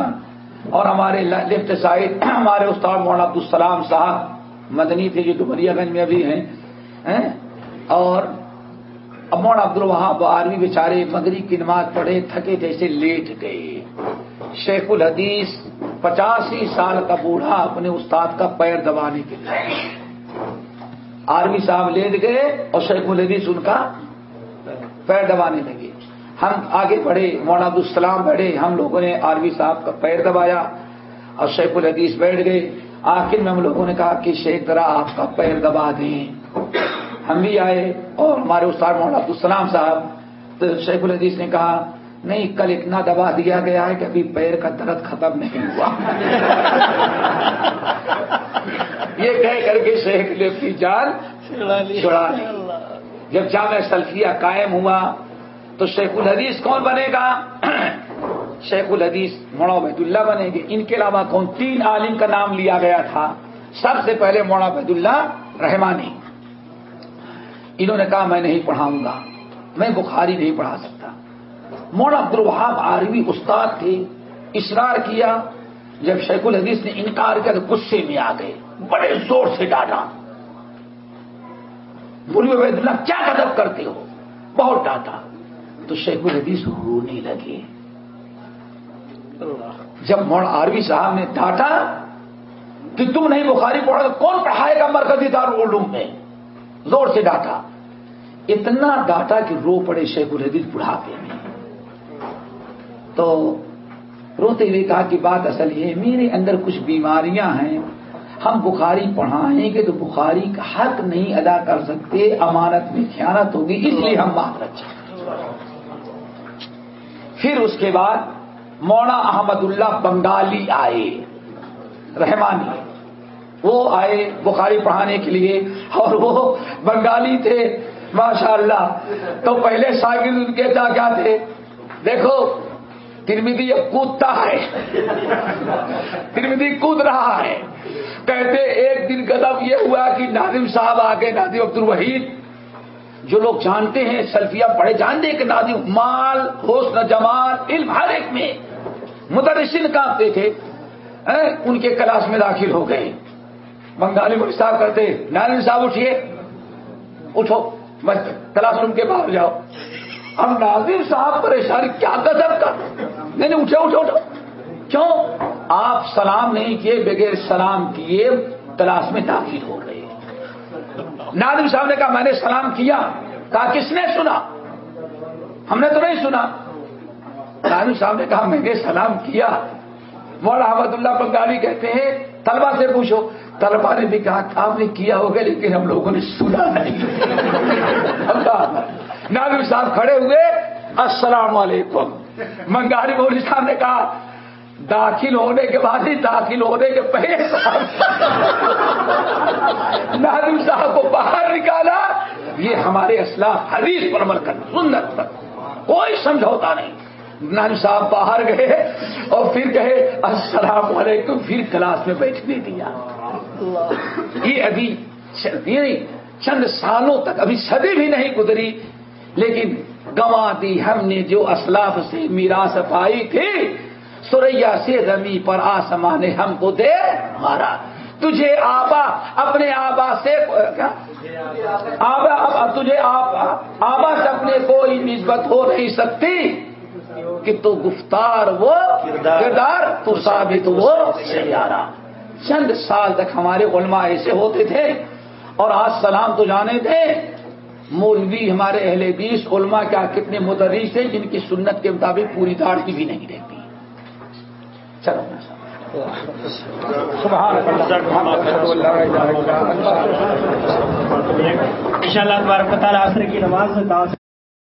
اور ہمارے لیفٹ سائڈ ہمارے استاد مولانا عبد السلام صاحب، مدنی تھے، جو ڈمریا گنج میں ابھی ہیں اور امون عبد الوہاب آرمی بیچارے مدری کی نماز پڑھے، تھکے جیسے لیٹ گئے۔ شیخ الحدیث پچاسی سال کا بوڑھا اپنے استاد کا پیر دبانے کے لیے۔ آرمی صاحب لیٹ گئے اور شیخ الحدیث ان کا پیر دبانے لگے۔ ہم آگے بڑھے مولانا عبد السلام بیٹھے ہم لوگوں نے آرمی صاحب کا پیر دبایا اور شیخ الحدیث بیٹھ گئے۔ آخر میں ہم لوگوں نے کہا کہ شیخ ذرا آپ کا پیر دبا دیں۔ ہم بھی آئے اور ہمارے استاد مولانا عبد السلام صاحب تو شیخ الحدیث نے کہا نہیں کل اتنا دبا دیا گیا ہے کہ ابھی پیر کا درد ختم نہیں ہوا۔ یہ کہہ کر کے شیخ نے اپنی جان چھڑا لی۔ جب جامع سلفیہ قائم ہوا تو شیخ الحدیث کون بنے گا؟ شیخ الحدیث موڑا عبید اللہ بنے گے ان کے علاوہ کون؟ تین عالم کا نام لیا گیا تھا۔ سب سے پہلے موڑا عبید اللہ رحمانی۔ انہوں نے کہا، میں نہیں پڑھاؤں گا۔ میں بخاری نہیں پڑھا سکتا۔ موڑا عبد الوہاب استاد تھے۔ اصرار کیا۔ جب شیخ الحدیث نے انکار کیا تو غصے میں آ گئے۔ بڑے زور سے ڈانٹا بولی عبید اللہ کیا ادب کرتے ہو؟ بہت ڈانٹا تو شیخ الحدیث رونے لگے۔ جب موڑ آروی صاحب نے ڈانٹا کہ تم نہیں بخاری پڑھا کون پڑھائے گا مرکزی دار علوم میں؟ زور سے ڈانٹا۔ اتنا ڈاٹا کہ رو پڑے شیخ الحدیث بڑھاپے میں۔ تو روتے ہوئے کہا کہ بات اصل یہ میرے اندر کچھ بیماریاں ہیں۔ ہم بخاری پڑھائیں گے تو بخاری کا حق نہیں ادا کر سکتے امانت میں خیانت ہوگی اس لیے ہم بات رکھیں پھر اس کے بعد مونا احمد اللہ بنگالی آئے۔ رحمانی۔ وہ آئے بخاری پڑھانے کے لیے اور وہ بنگالی تھے۔ ماشاء اللہ تو پہلے شاگرد ان کے کیا کیا تھے؟ دیکھو ترمیدی اب کودتا ہے۔ ترمیدی کود رہا ہے۔ کہتے ایک دن قدم یہ ہوا کہ نادم صاحب آگے نادم عبد الوحید جو لوگ جانتے ہیں سلفیہ پڑھے جانتے کہ نادم مال، حسن، جمال، علم ہر ایک میں مدرسین کانپتے تھے ان کے کلاس میں داخل ہو گئے۔ بنگالی میں صاحب کرتے نادم صاحب اٹھیے، اٹھو کلاس روم کے باہر جاؤ۔ اب ناظر صاحب پریشانی کیا گدر کر نہیں نہیں اٹھے اٹھے اٹھو۔ کیوں؟ آپ سلام نہیں کیے، بغیر سلام کیے کلاس میں داخل ہو گئے۔ نادم صاحب نے کہا، میں نے سلام کیا۔ کہا، کس نے سنا؟ ہم نے تو نہیں سنا۔ نادم صاحب نے کہا، میں نے سلام کیا۔ مولا احمد اللہ بنگالی کہتے ہیں طلبا سے پوچھو۔ طلبا نے بھی کہا آپ نے کیا ہوگا، لیکن ہم لوگوں نے سنا نہیں۔ نادم صاحب کھڑے ہوئے، السلام علیکم۔ منگاری مودی صاحب نے کہا داخل ہونے کے بعد ہی داخل ہونے کے پہلے نادم صاحب کو باہر نکالا۔ یہ ہمارے اسلاف حدیث پر عمل کرنا، سنت پر۔ کوئی سمجھوتا نہیں۔ نادم صاحب باہر گئے اور پھر کہے، السلام علیکم، پھر کلاس میں بیٹھنے دیا۔ یہ ابھی چند سالوں تک ابھی صدی بھی نہیں گزری۔ لیکن گوا دی ہم نے جو اسلاف سے میراث پائی تھی سوریا سے زمین پر آسمان ہم کو دے مارا۔ تجھے آبا اپنے آبا سے آبا اب تجھے آبا آبا سے اپنے کوئی نسبت ہو نہیں سکتی۔ کہ تو گفتار وہ کردار تو ثابت وہ سیارہ۔ چند سال تک ہمارے علماء ایسے ہوتے تھے اور آج سلام تو جانے تھے۔ مولوی ہمارے اہل بیس علماء کیا کتنے مدرس ہیں جن کی سنت کے مطابق پوری داڑھی بھی نہیں رہتی۔ چلو۔ ان شاء اللہ تعالیٰ عصر کی نماز